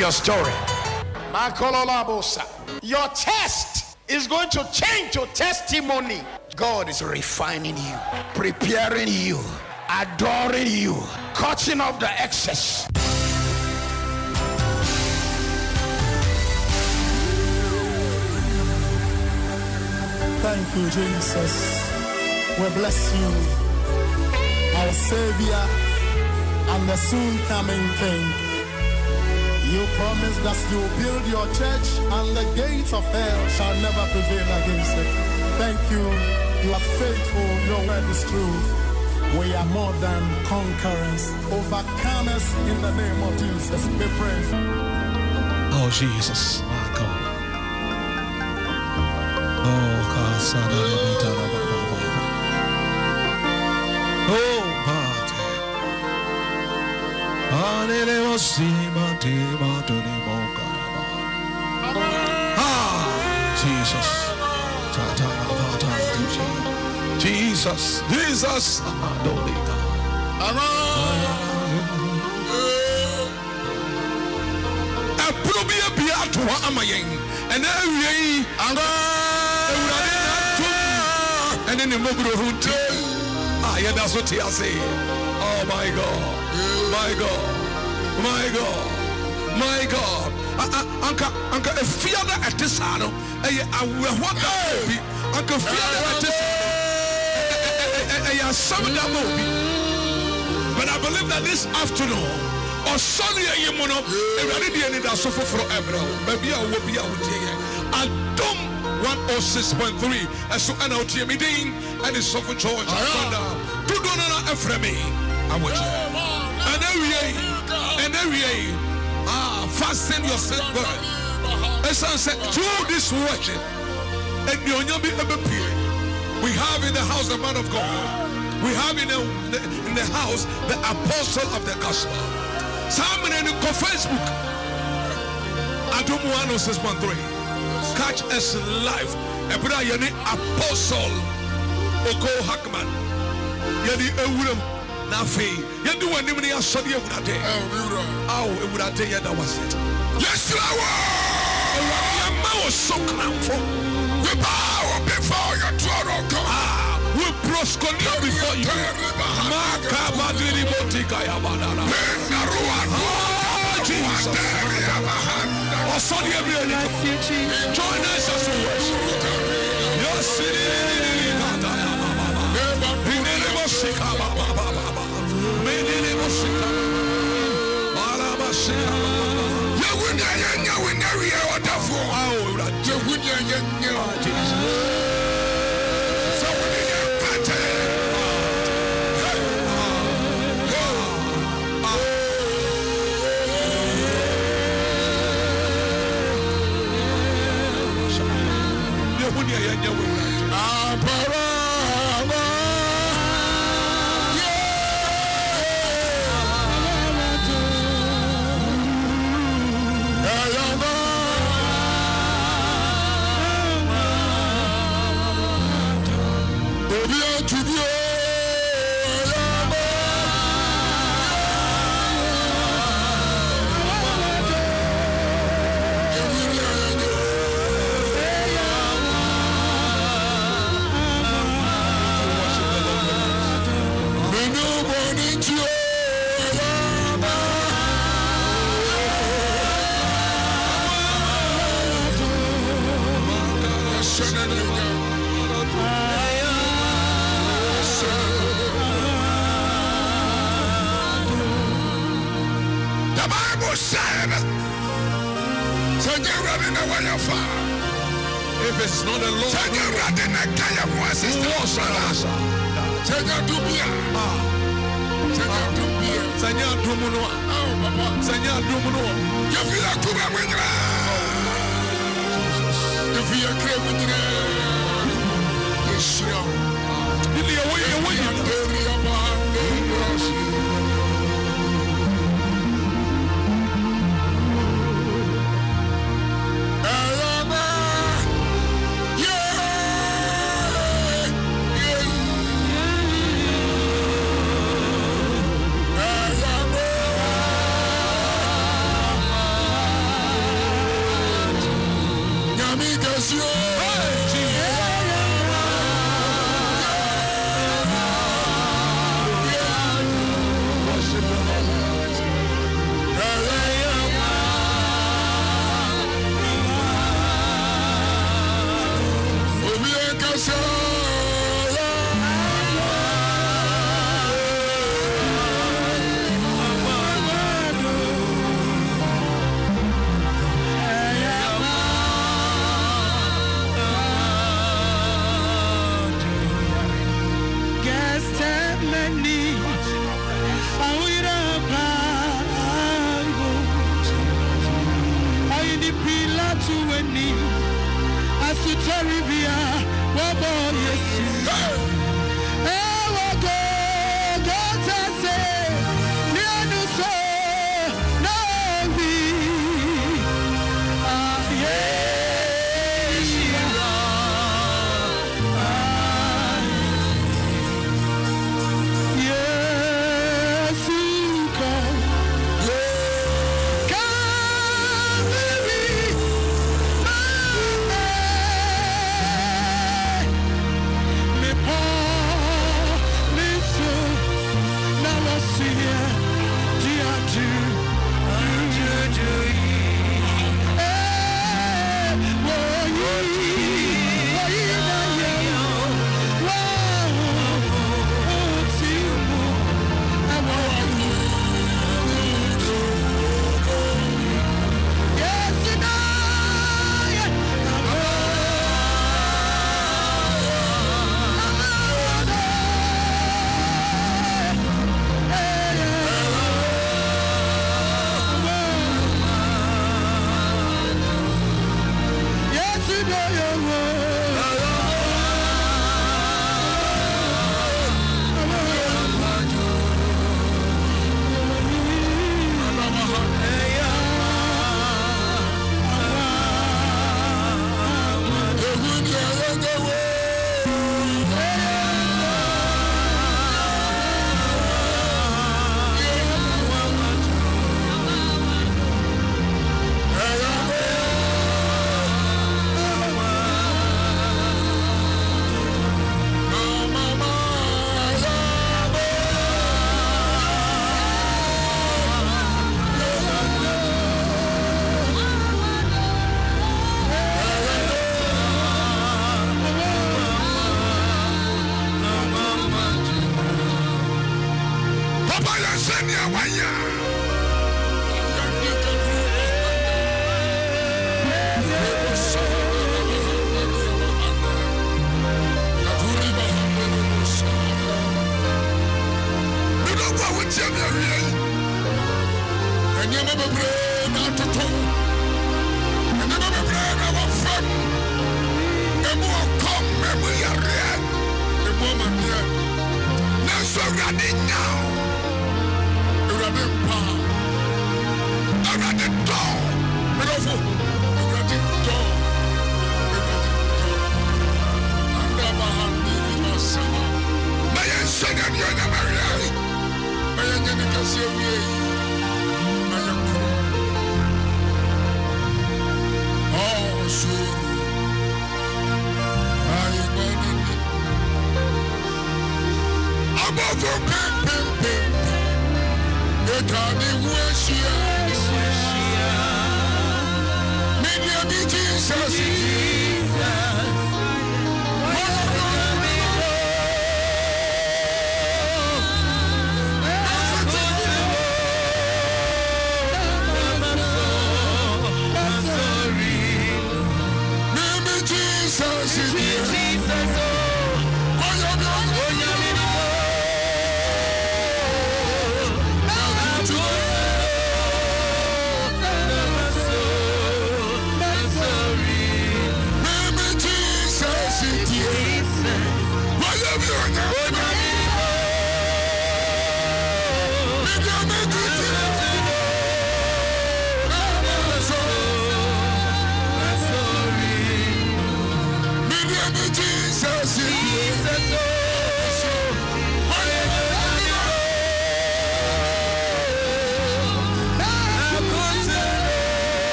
your story. Your test is going to change your testimony. God is refining you, preparing you, adoring you, cutting off the excess. Thank you, Jesus. We bless you, our Savior and the soon coming King. You promised that you will build your church and the gates of hell shall never prevail against it. Thank you. You are faithful. Your word is true. We are more than conquerors, overcomers in the name of Jesus. We pray. Oh, Jesus, my God. Oh, God, son of. Oh, God. Hallelujah, sima, tima, tuni, moka. Ah, Jesus. Jesus, Jesus, Adonai. ɛpono bi abia ato hɔ ama yɛn ɛnɛ awie yi. Awurade natom ɛne ne mmɔborɔ ho nti a yɛda so te ase. Oh my god my god my god my god anka anka ɛte saa no ɛyɛ awerɛhɔ da obi anka fia da ɛte saa no ɛ- ɛ- ɛ- ɛ- ɛyɛ asɛm da obi but I believe that this afternoon, ɔsɔre ayi mu no awurade deɛ anidaso foforɔ ɛbrɛ wo baabi a wowɔ bi a wotie yɛ adom 106.3 ɛso ɛna wotie me din ɛne sɔfo church akɔda dodo no na ɛfrɛ me awɔkyɛ ɛna wie ɛna wie ah fasten yourself good ɛsiane sɛ through this worship anuonyam bi ɛbɛpie we have in the house the man of God. We have in the, in the house the apostle of the gospel. Simon and go Facebook Adom 106.3 catch us live. Ɛberɛ a yɛne apostle. Oko hackman yɛde awuram na afei yɛde w'anim ne yɛasɔde awurade ao awurade yɛda wase yɛsra wɔ awurade yɛma wo so kramfo we bow before your throne God ah, we prosconia before you makabadiri botika yabadala Ah, Jesus ɔsɔde awurade join us as we worship yes Inelebo shika ba ba ba ba Yewunya yenya wunya wiye. Awo ewurade. The Bible said, sɛ nyɛ Awurade na wɔyɛ fa, If it's not the Lord, sɛ nyɛ Awurade na ka yɛ ho who asese was biara, sɛ nyɛ adom bi a, sɛ nyɛ adom bi a, Sɛ nyɛ adom wɔyɛ yɛ wɔyɛ no. Area behind emu ɔkɔm emu yareɛ emu amadeɛ nanso awurade nyaw awurade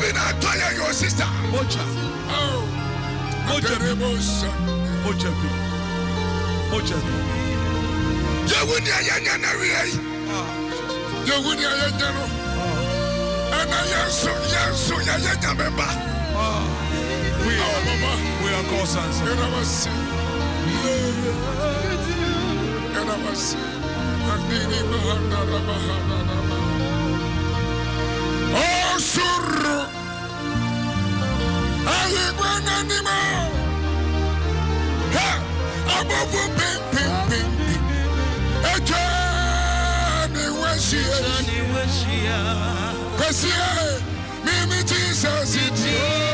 bi na atọ yẹ your sister. Moja. Moja bi. Moja Moja bi. Moja bi. Yewu ni ayẹ nyẹ na wi yẹ yewu ni ayẹ nyẹ no ẹna yẹn so yẹn so yẹ yẹ nyame ba. We are, we are sons. Yẹn na ma se yẹn na ma se adini ma ha na na ma ha na na ma. Osoro ayé gbẹ nani ma. Hey!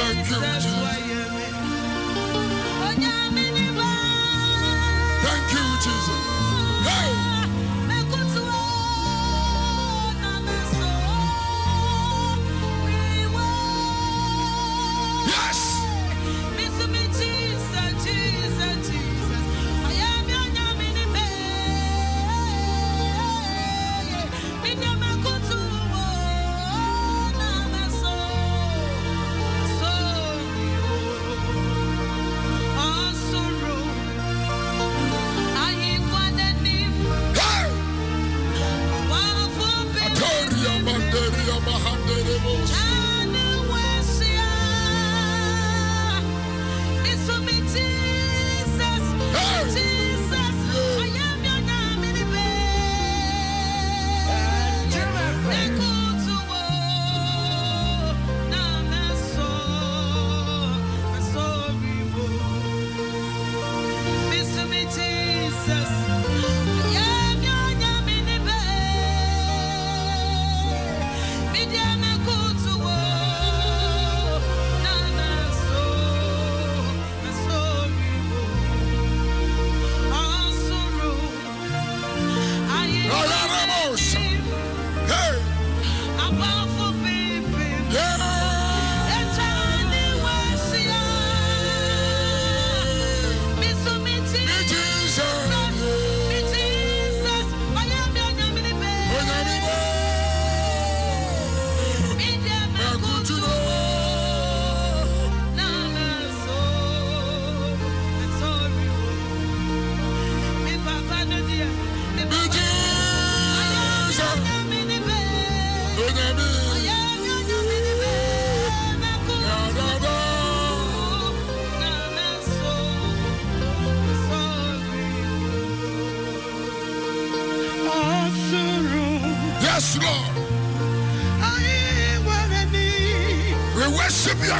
Thank you,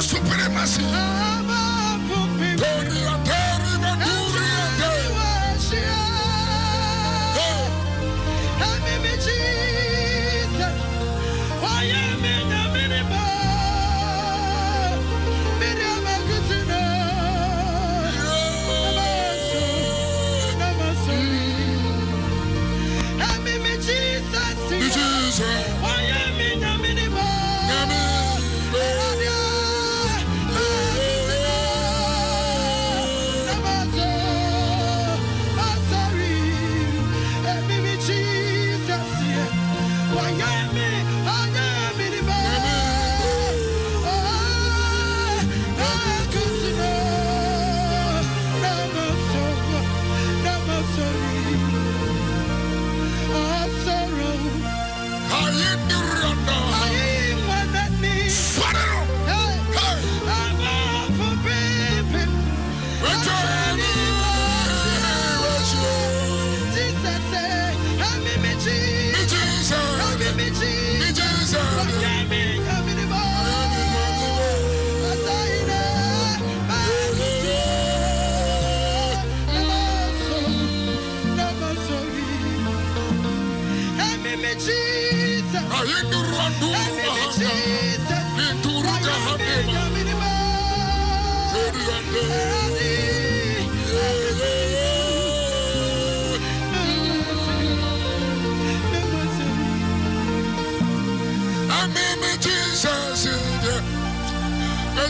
worship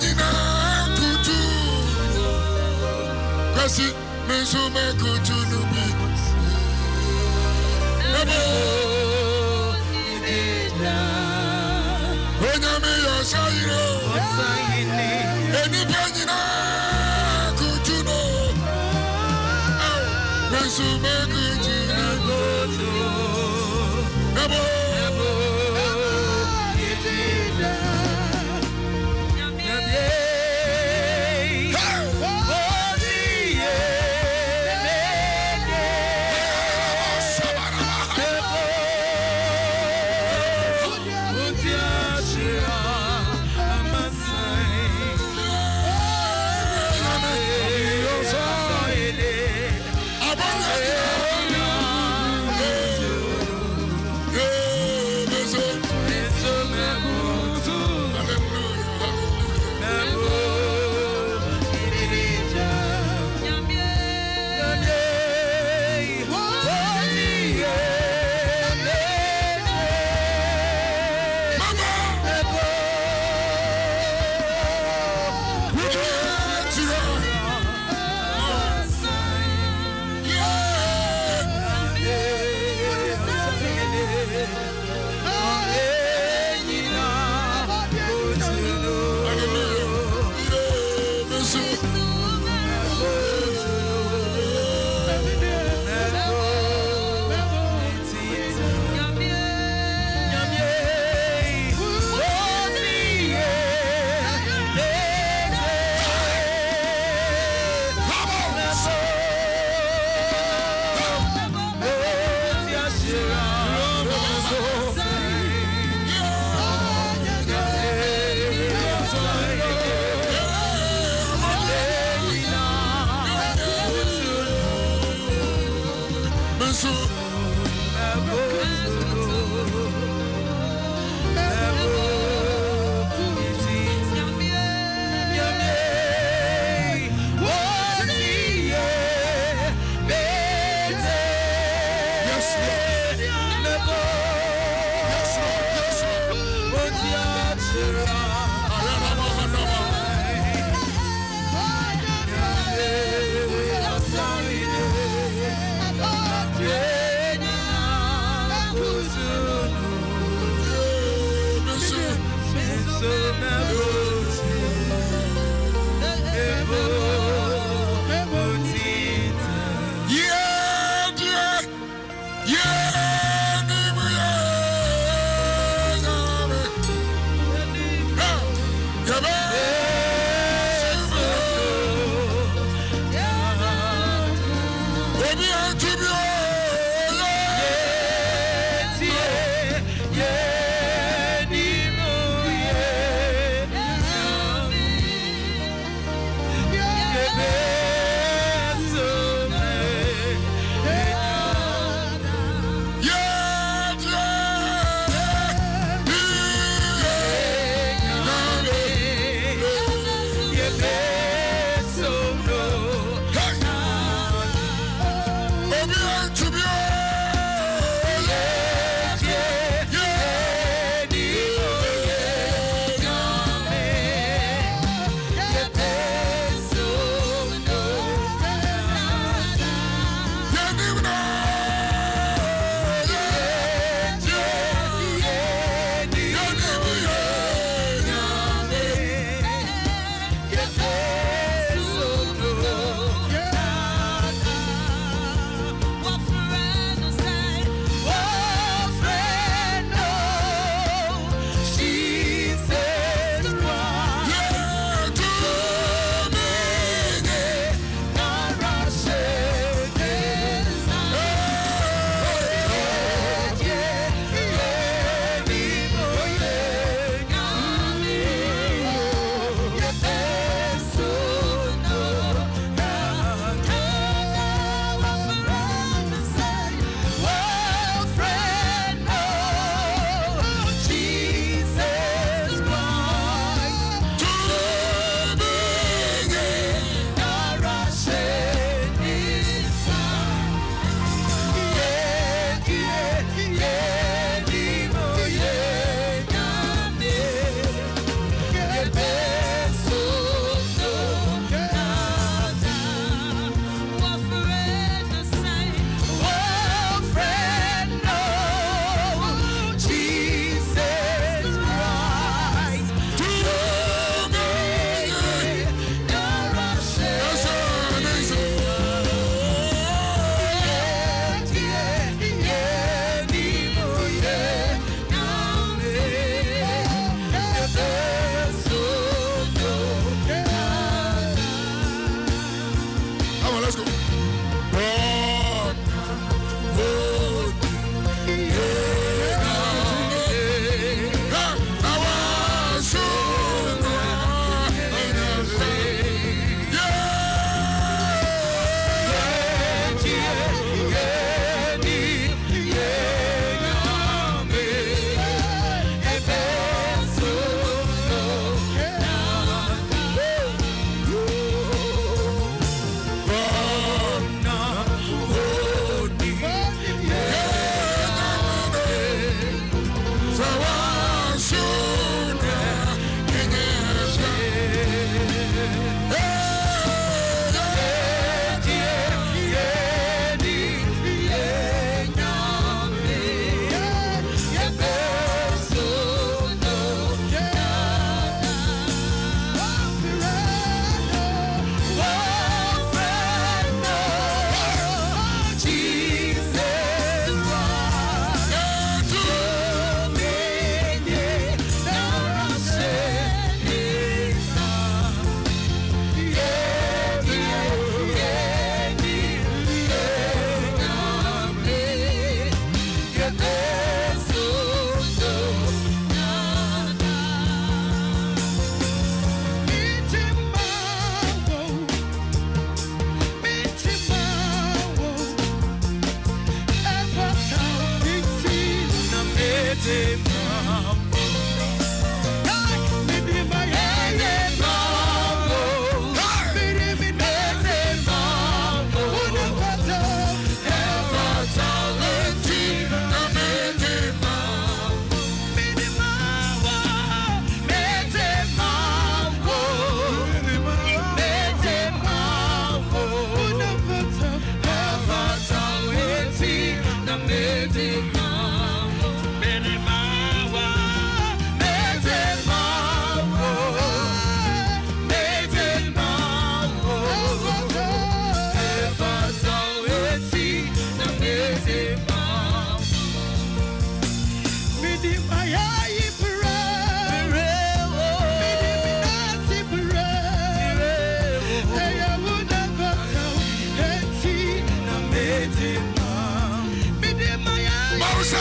nyinaa kutu. Kwasi me nso mekutu no bi nabo onyame yɛ ɔsɔ yire enipa nyinaa kutu no. Me.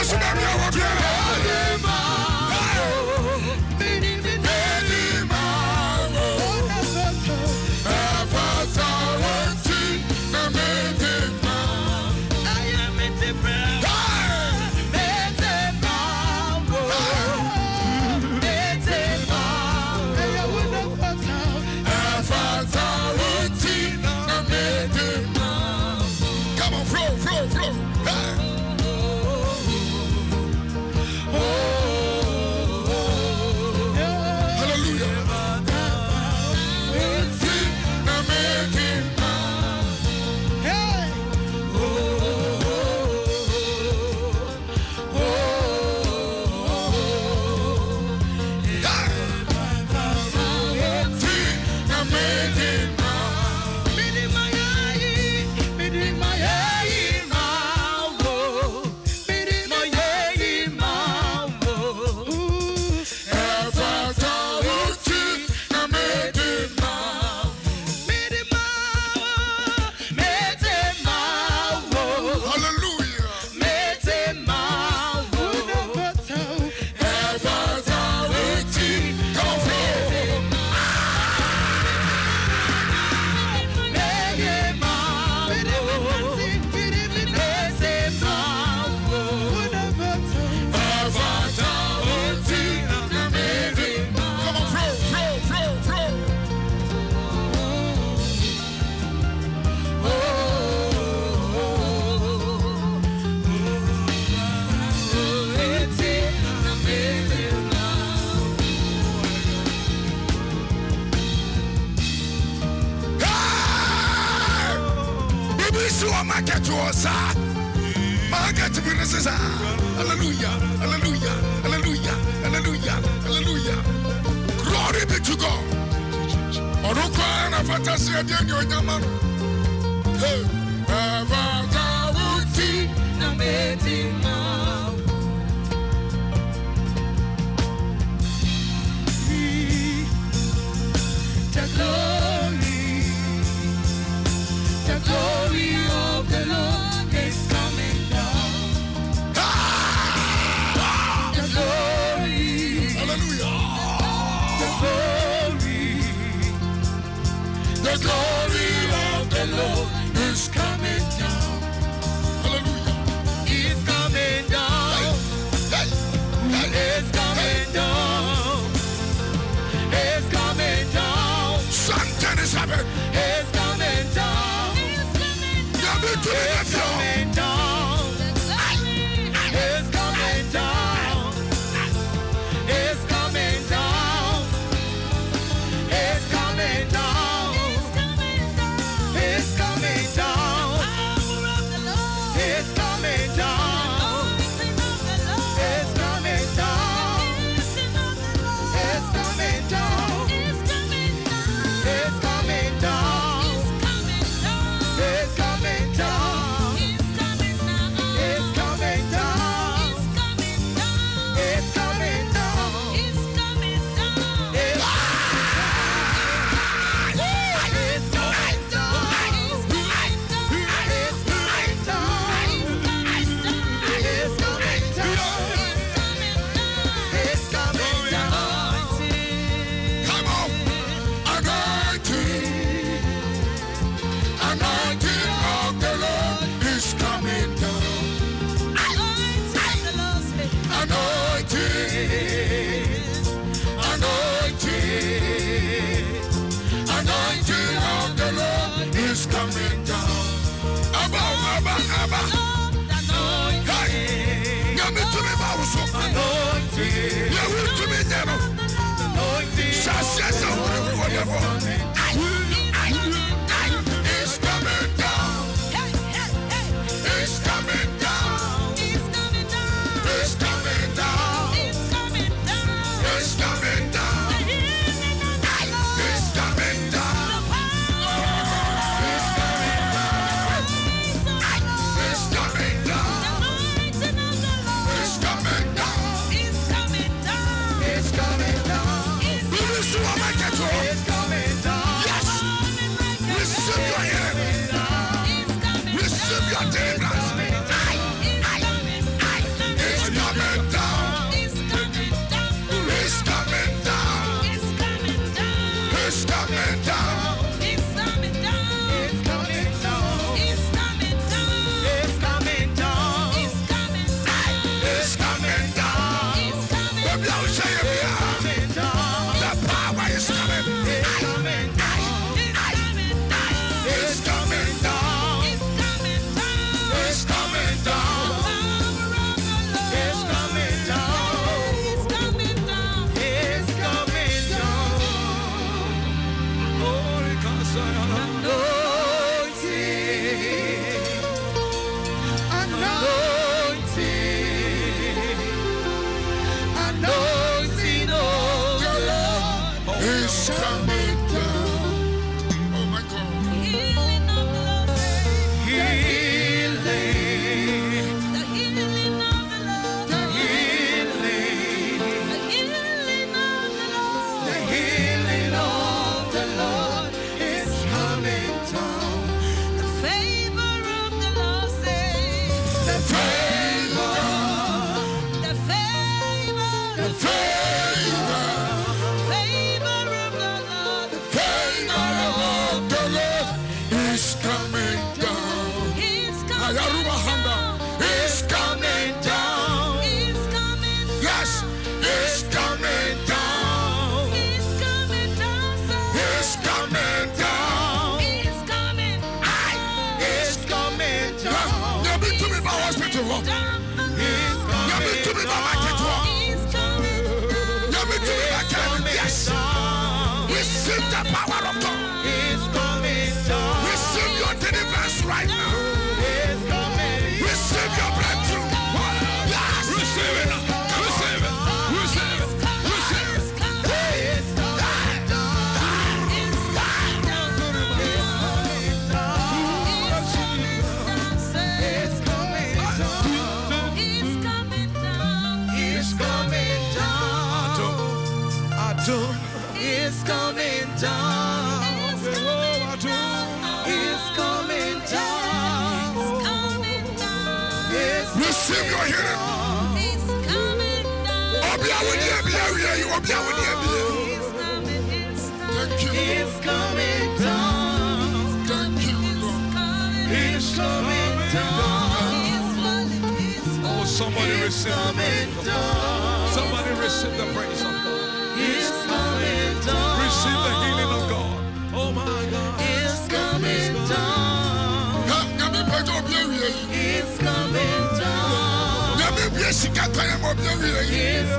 Listen to me, I want you. Release your market to us. To business. Hallelujah. Hallelujah. Hallelujah. Glory be to God. Orúkọ àfàtàsí ẹbí ẹni ọjà mánu. glory.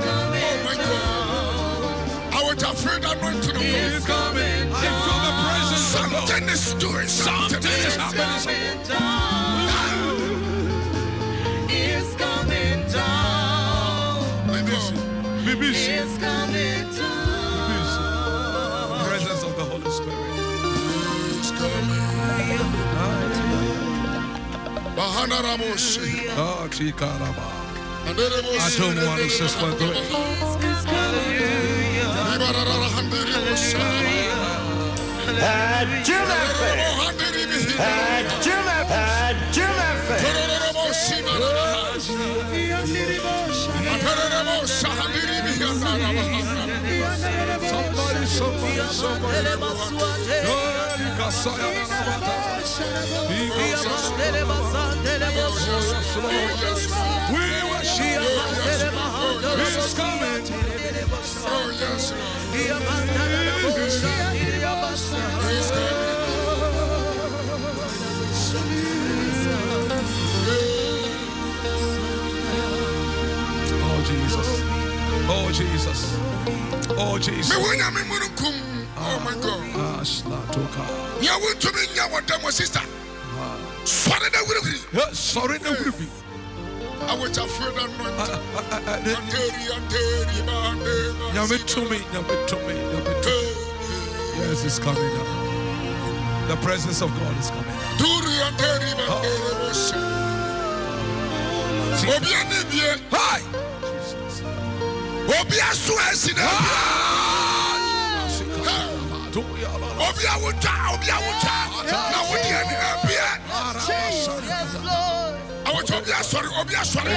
Oh my down. I was afraid anointing of He's God. coming I feel the presence of God. Something is doing something. Something is happening. coming down. He's coming down. God. He's coming down. Presence of the Holy Spirit. He's coming. Bahana Ramoshi. Oh, Chikaraba. I Moshi. don't want to just one thing. He's coming Ibarara Handiri Moshi. Ajumafe. Handiri Mihi. Ajumafe. Ajumafe. Tororo Moshi. Atarere Moshi. Handiri Mihi. Somebody, somebody, somebody. Oh. We. He's coming. Oh, yes. He's coming. Oh, Jesus. Oh, Jesus. Oh, Jesus. wunya me mununkum. Oh my God. Ah, Aslatoka. Nya wuntumi nya wada mo sister. Sɔre na wuri Sorry, no, will be. Nyame uh, uh, uh, to me, nyame nyame to me. Yes, it's coming now. The presence of God is coming now. Duri, anteri, bande, boshe. Obi ani bie, Hi! obi aso esi obi asɔre, obi asɔre.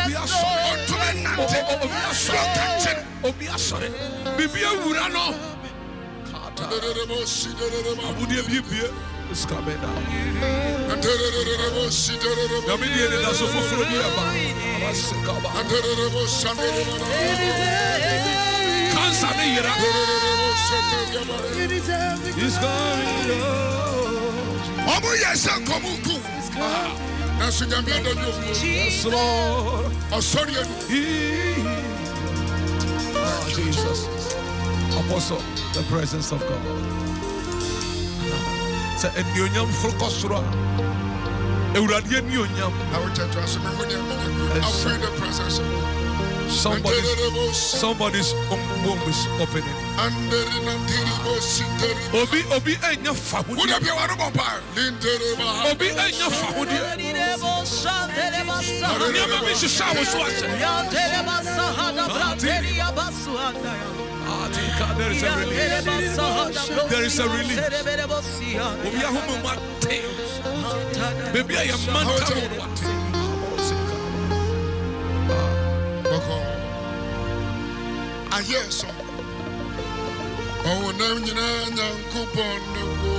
Ɔntumi nante. Obi Sɔ kankyen. Obi asɔre. Bibi awura no. Derere bosi, derere ma. Abudeɛ bibie is coming now. Derere bosi, derere ma. Nyame deɛ ne da so foforɔ bi aba. Abasekaba. Derere bosi. Cancer ne yera. Derere bosi, derere ma. He's nyame Yes, Lord. ọsọrí ẹnu He- Oh, Jesus. Apostle, the presence of God. Sɛ anuonyam foro kɔ soro a, Awurade anuonyam. awotɛtɔ asọmọ ẹwọ ni ẹmẹ I feel the presence of God Somebody's, Andere bo si somebody's womb is opening. andere na ndiri bo si ndiri bo Obi, obi enya fahudeɛ. wúdà bí wàá bọ̀ pa Obi enya fahudeɛ. Nneɛma bi hyehyɛ a woso ahyɛ. Ah, tika, There is a release. There is a release. Obi ahome mu ate. Baby, I am manta ayé ẹsọ ọwọ náà nyinaa nyanko bọ ne wo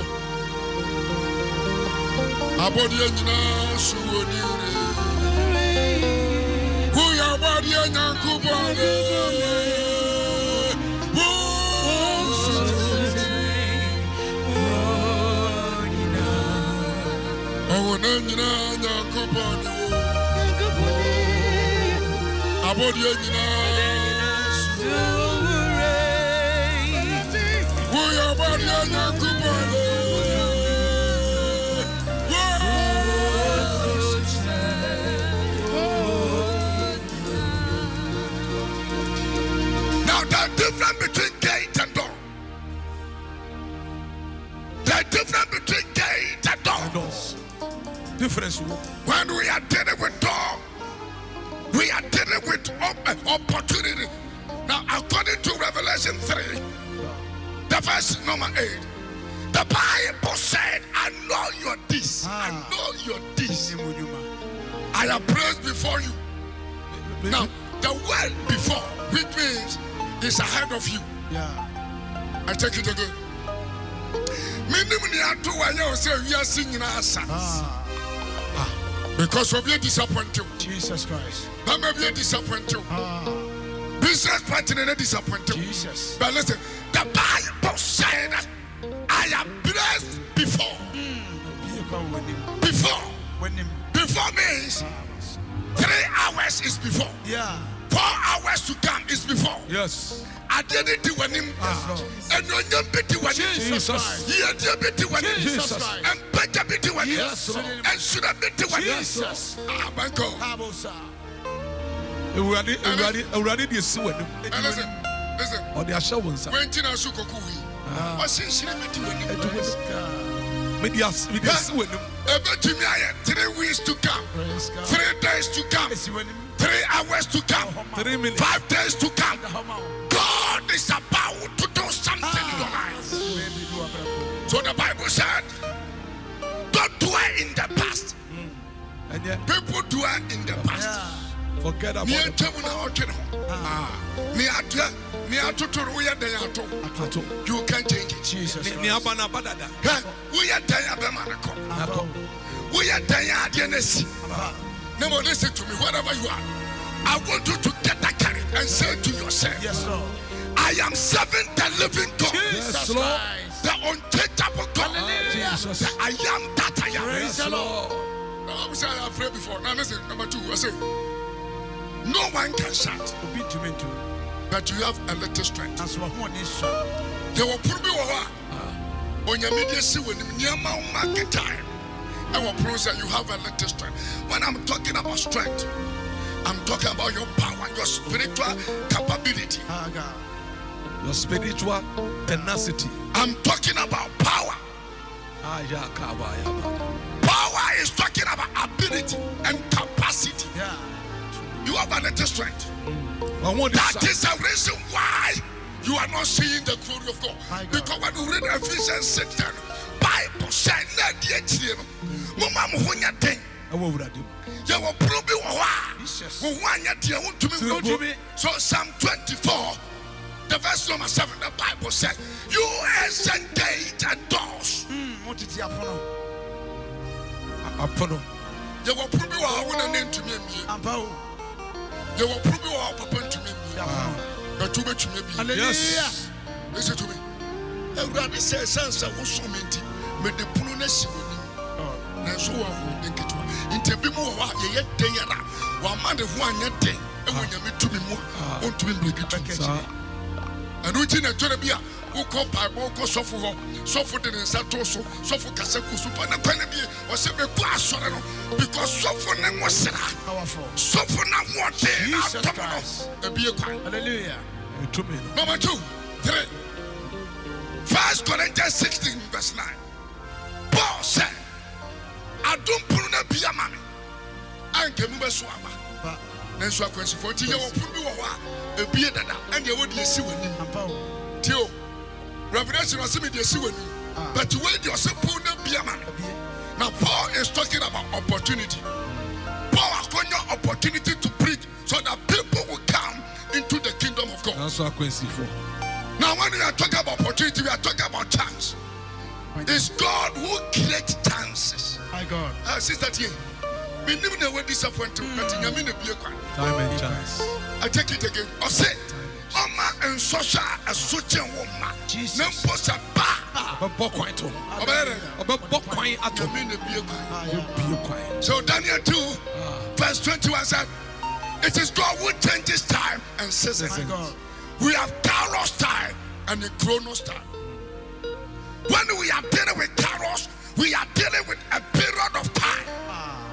abọdeɛ nyinaa so wɔ ne wure woyɛ abɔdeɛ nyanko bọ ne náà nyinaa nyanko bọ ne wo abɔdeɛ nyinaa nyanko verse number 8, the Bible said, I know your deeds. I know your deeds. I have praised before you. Now, the word before, which means is ahead of you. Yeah. I take it again. Minim ni ato wa yɛ o sɛ wiase nyinaa sa. Ah, Because obi yɛ disappointed. Jesus Christ. Mama yɛ disappointed. Ah, Business partner yɛ disappointed. Jesus. But listen, the Bible said that I am blessed before. Be a power with him. Before. Before means Three hours is before. Yeah. Four hours to come is before. Yes. Adeɛ ne di w'anim. Anuonyam bi di w'anim. Jesus. Yiedie bi di w'anim. Jesus. Mpagya bi di w'anim. Nsura bi di w'anim. Ah. Abosa. Awurade awurade awurade de esi w'anim. Listen, listen. Ɔde ahyɛ wo nsa. Wɛnti na so kɔkɔ wi. Ɔsi nsiri bi di w'anim. Praise God. Mede as mede esi w'anim. Ebetumi ayɛ three weeks to come. Three days to come. Esi. Three hours to come. Three minutes. Five days to come. God is about to do something in your life. Baby, do a brabo. So the Bible said, don't dwell in the past. Ɛnyɛ People dwell in the past. Yeah. forget about Ní it. ẹ̀ntẹ́mu náà ọ̀twẹ̀ ho. Ní adúlá, ní atoto no woyɛ dɛn ato. Ato. You can change it. Jesus. Ni ni aba na aba dada. Hɛ, woyɛ dɛn abɛma ne kɔ. Abo. Woyɛ dɛn a adeɛ no asi. Aba. Now listen to me, wherever you are. I want you to get that carry and say to yourself, Yes, Lord. I am serving the living God. Yes, Lord. Christ. The unchangeable God. Jesus. The I am that I am. Praise the Lord. Now, I say I have prayed before. Now listen, number two, I say, no one can shout, Obi ntumi ntu. but you have a little strength. Aso ahoɔden so. There were probably wɔ hɔ a onyame de si wɔ nim nneɛma wo ma ke time. ɛwɔ pono sɛ you have a little strength. When I'm talking about strength, I'm talking about your power, your spiritual capability. Ah, Your spiritual tenacity. I'm talking about power. Ah, ya kaba ya ba. Power is talking about ability and capacity. Yeah. You have a little strength. Want That the reason why you are not seeing the glory of God. Because when you read Ephesians 6 10, Bible said, "Let the akyire no, mo ma mo ho nyɛ den." Ɛwɔ Awurade mu. Yɛwɔ pono bi wɔ hɔ a, Jesus. wo ho anyɛ den, wontumi nkɔ. So Psalm 24, the verse number 7, the Bible said, You ancient gate and doors. Mm, mo tete apono. Apono. Yɛwɔ pono bi wɔ hɔ a wo na ne ntumi mmie. Ampa o. Yɛwɔ pono bi wɔ papa ntumi. But wobɛtumi abie. Hallelujah. Yes. Listen to me. Awurade sɛ ɛsiane sɛ wosɔ me nti mede pono no asi w'anim nanso wɔ ahoɔden ketewa nti bi mu wɔ hɔ a yɛyɛ den ara wama ne ho anyɛ den ɛwɔ nyame tumi mu a ɔntumi mmirɛki tu Saa. ɛno nti na ɛtɔre bi a wokɔ paebɔ wokɔ sɔfo hɔ sɔfo de ne nsa to so sɔfo kasa gu so pa ne kwan no bie ɔsɛ mekɔ asɔre no because sɔfo ne ngo sra Powerful. sɔfo no ahoɔden na Jesus atɔm no Christ. abie kwan Hallelujah. Ɛtumi no. Number two, three. First Corinthians 16, verse 9. Paul said, I don't put on a piano. I can't move a swabba. Ba. Nanso akwansifo nti yɛwɔ pono bi wɔ hɔ a ebie dada ɛna ɛwɔ deɛ esi w'anim Ampa o. tio revelation mi deɛ esi w'anim but wei deɛ ɔsɛ pono no bia ma no Abie. now Paul is talking about opportunity Paul akonya opportunity to preach so that people will come into the kingdom of God Nanso akwansifo. Now, when we are talking about opportunity, we are talking about chance. It's God who creates chances. My God. Uh, sister T, we never know what disappointed, but in Yamina Biakwa. Time and chance. I take it again. Or say, Oma and Sosha, a social woman. Jesus. Nempos a bar. Ɔbɛbɔ kwan to. Obere. Ɔbɛbɔ kwan ato. Yamina Biakwa. Ah, yeah. Bie kwan. So, Daniel 2, verse 21 said, It is God who changes time and seasons. We have Kairos time and the Chronos time. When we are dealing with Kairos, we are dealing with a period of time. Ah.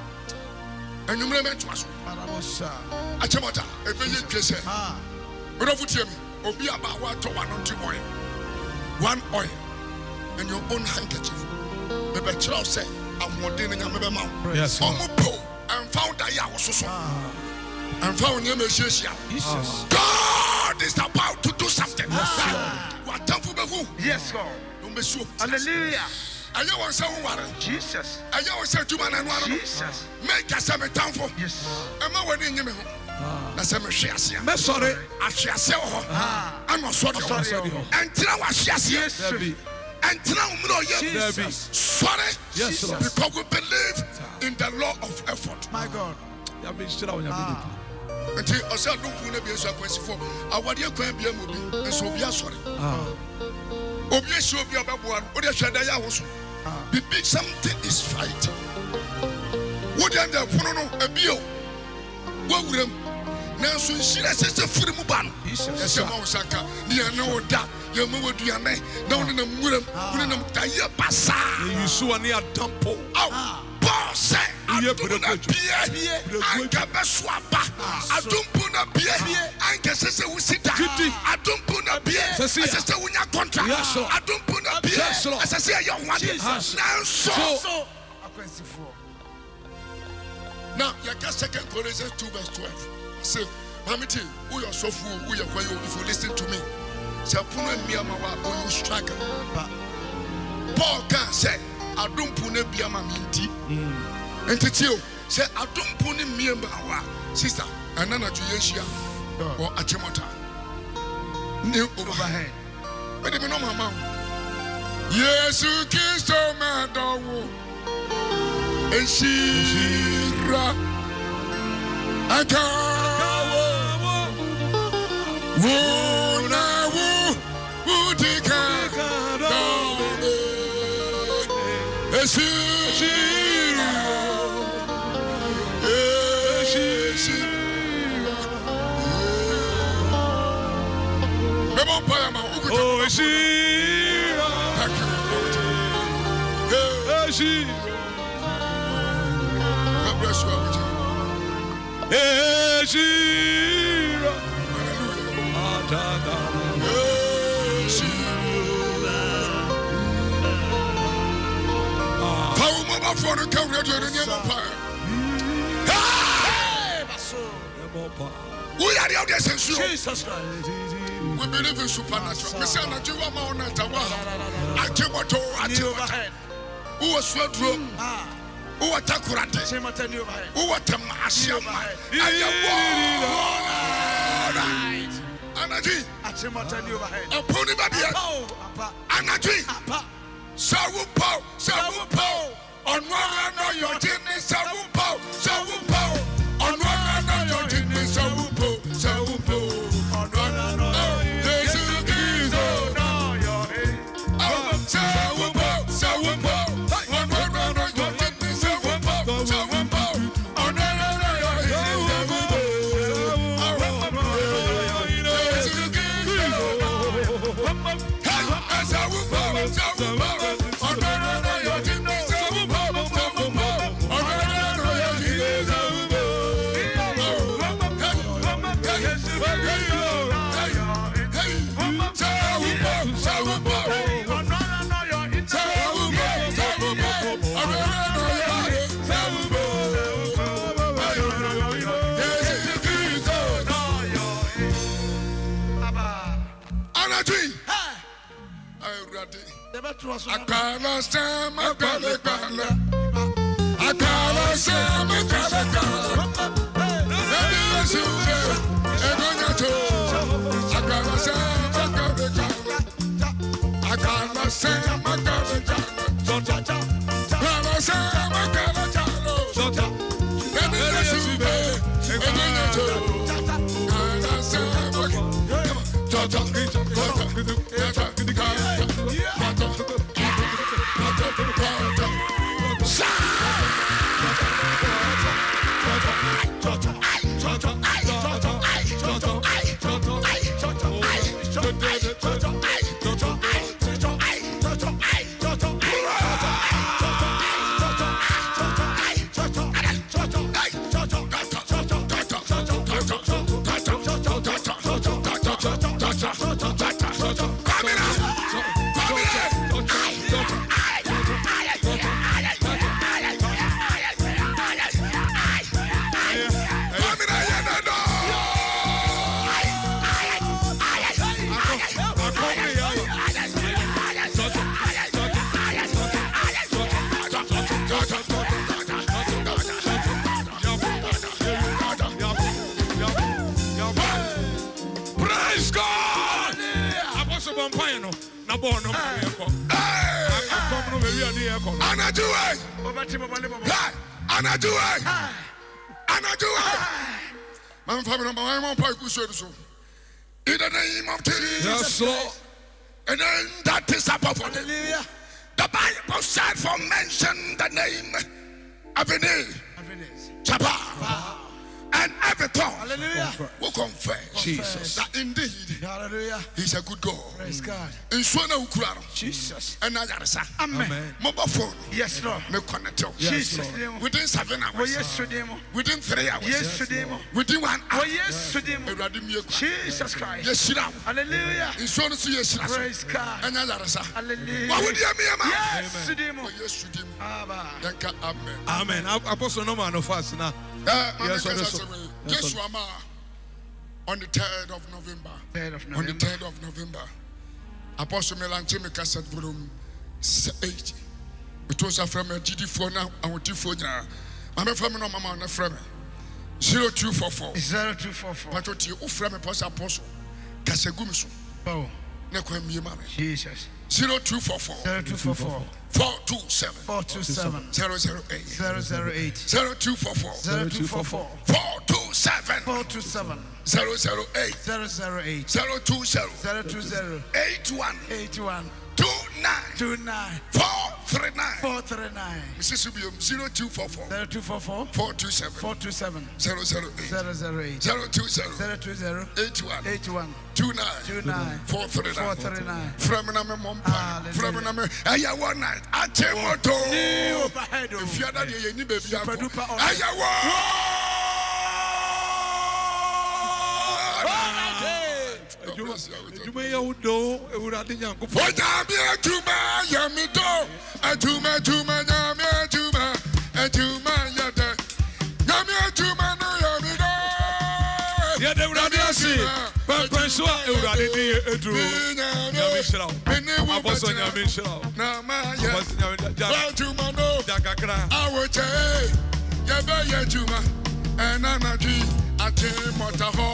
And you remember to us, Arabosa. Achimota, a Ah. But of you, Obi about what to one on two oil, one oil, and your own handkerchief. Maybe Charles say, I'm more than a member mouth. Yes. I'm a po and found that I was so and found a share. Jesus. God is about to do something. What time for who? Yes, Lord. Don't be so. Hallelujah. Are you on some water? Jesus. Are you on some human and one? Jesus. Make us have a town for. Yes. Am I winning him? That's a share. Mɛsɔre. I shall say, I'm not sorry. Sorry. And tell us, yes, Yes. Dabi. And tell us, yes. Dabi. Sorry. Yes, Lord. Because we believe in the law of effort. My God. Yabe nhyira wo nyame nipa. nti ɔsɛ adompu no bi nso akwasifo awadeɛ kwan bia mu bi nso obi asɔre obi ahyia obi a ɔbɛboa no wode ahwɛ da yɛ awo so bibi something is fighting wode ɛnda pono no abio woawuram nanso nhyira ɛsɛ sɛ firi mu ba no yɛhyɛ ma wo saka ne yɛne wo da yɛma wo aduane na wo nenam nwuram wo nenam dayɛ basaa yɛyusuwa ne adampo. Aw, Paul sɛ adom na bregu- bie anka bɛso aba. Adompo na bie anka ɛsɛ sɛ wosi da adompo na bie ɛsɛ sɛ wonya Lord. adompo na bie ɛsɛ sɛ ɛyɛ ho ade Jesus. nanso you got second Corinthians 2 verse 12. I say, Mamity, who your sofu, who your kwayo, if you listen to me. Say, Puna Miyamawa, or you struggle. Paul can say, I don't pune Biama Minti. And to you, say, I don't pune Miyamawa, sister, and Nana Juyesia, or Achimota. New overhead. But if you know my mom. Yes, you kissed your man, dog. Eshira Akawo Wona wu Utika Dole Eshira Eshira Memo paya ma ukuta Oh, Eshira, Thank you Hey, Eshira, God bless you Abuja Eshira, Hallelujah Atagala. Power mama for radio in the empire. We are the audience and show. jesus We believe in supernatural. We say na jiwa ma ona tawa. Ajemoto, new ajemoto. Who was swedro? ah Who was takurate? chimata new overhead Who was tamashama? Ayawo. Anaji. Achimota new overhead Oponi babia. oh apa Anaji. apa Sawu po, sawu Akala sama kala kala. Akala sama kala kala. Ebi yesu fe, egonya to. Akala sama kala kala. Akala sama kala kala. Akala sama yɛ kɔ no. Anajuwe! wɔbɛte mɔbɔne mɔbɔ Hey! Anajuwe! Anajuwe! My family, my mom, Pai Kusu, so. In the name of Jesus. Yes, Lord. And then that is above all. hallelujah The Bible said for mention the name Avene, Happiness. Chapa, and every confirm Hallelujah. wo confess Jesus. that indeed Hallelujah. he's a good God Praise God. nsuo na wokura Jesus. ɛna yaresa Amen. mobile phone Yes, Lord. me connect wo Jesus. name. within seven hours yes, name. within three hours Yes, name. within one Oh, hour yes, name. awurade mmie kwa Jesus Christ. yɛhyira wo Hallelujah. nsuo no so yɛhyira so Praise God. ɛnya yaresa Hallelujah. wawodeɛ miɛma Yes, name. wɔ yesu dim Abba. yɛnka amen amen apostle no man no fast na Eh, Yes, sir, Kasa yes, sir. Sewe, Yes, sir. Jesu ama on the 3rd of November. Third of On the November. 3rd of November. Apostle Melanche me cassette volume 8. It was a from a GD4 now, I want to phone ya. Mama from no mama on the frame. 0244. 0244. But what you frame a post apostle. Kasegumiso. Oh, Ne kwa miye mame. Jesus. 0244 0244. 427 427. 008. 008. 0244 0244. 427 427. 008. 008. 020 020. 81 81. 29 29. 439 439. Mrs. Subium 0244 0244. 427 427. 008 008. 020 020. 81 81. 29 29. 439 439. From na me mompa from na me aya one night ache moto oh. if you ada de yeni baby Super akọ duper on. aya one adwuma yɛ wo do awurade nyankopɔn. Onyame adwuma yɛ me dɔ adwuma adwuma nyame adwuma adwuma yɛ dɛ nyame adwuma no yɛ me dɔ yɛde awurade ase pɛmpɛn so a awurade ne yɛ aduro nyame nhyira wo abɔsɔ nyame nhyira wo na mayɛ Abɔsɔ nyame gya adwuma no gya kakra awokyɛe yɛbɛyɛ adwuma ɛna nadwi ate mmɔta hɔ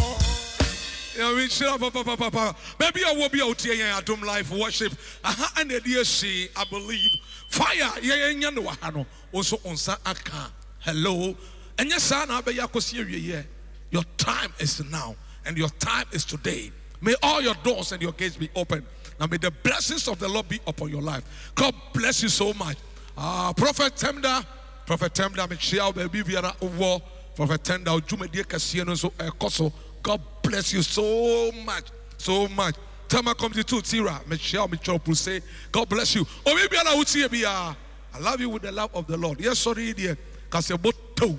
nhyira papapapapa baabi a wɔ bi a wotie yɛn adom life worship. Aha ana ɛde asi i believe. Fire no wɔ ha no wo nso wo nsa hello? Ɛnyɛ saa na abɛyɛ akɔsi awieyɛ your time is now and your time is today. May all your doors and your gates be open. And may the blessings of the lord be upon your life. God bless you so much. Uh, prophet temda. Prophet temda mekyia wo baabi biara wowɔ prophet temda dwumadie kɛseɛ no nso ɛkɔ so god bless you so much so much Tama committee to Tira, Michelle Mitchell Puse. God bless you. Oh, I love you with the love of the Lord. Yes, sorry, dear. Kaseboto.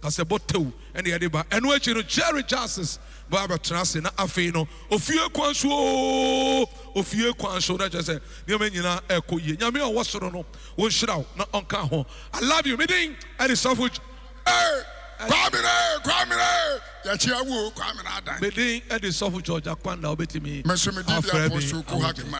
Kaseboto. And the Adiba. And when you Jerry Justice, Barbara Transi, na Afino, Ofie Kwanso, Ofie Kwanso, that just eh, said, Yamina Eko eh, Ye, Yamia was no, one shroud, not on Kaho. I love you, meeting at the suffrage. Hey, kwamina kwamina yàtí awo kwamina adan. mèdín ẹ̀dín sọ́fù jọ̀ọ́jà kwanda ọ̀bẹ tì mí. mẹsùn mi di di àpò sùn kó hakima.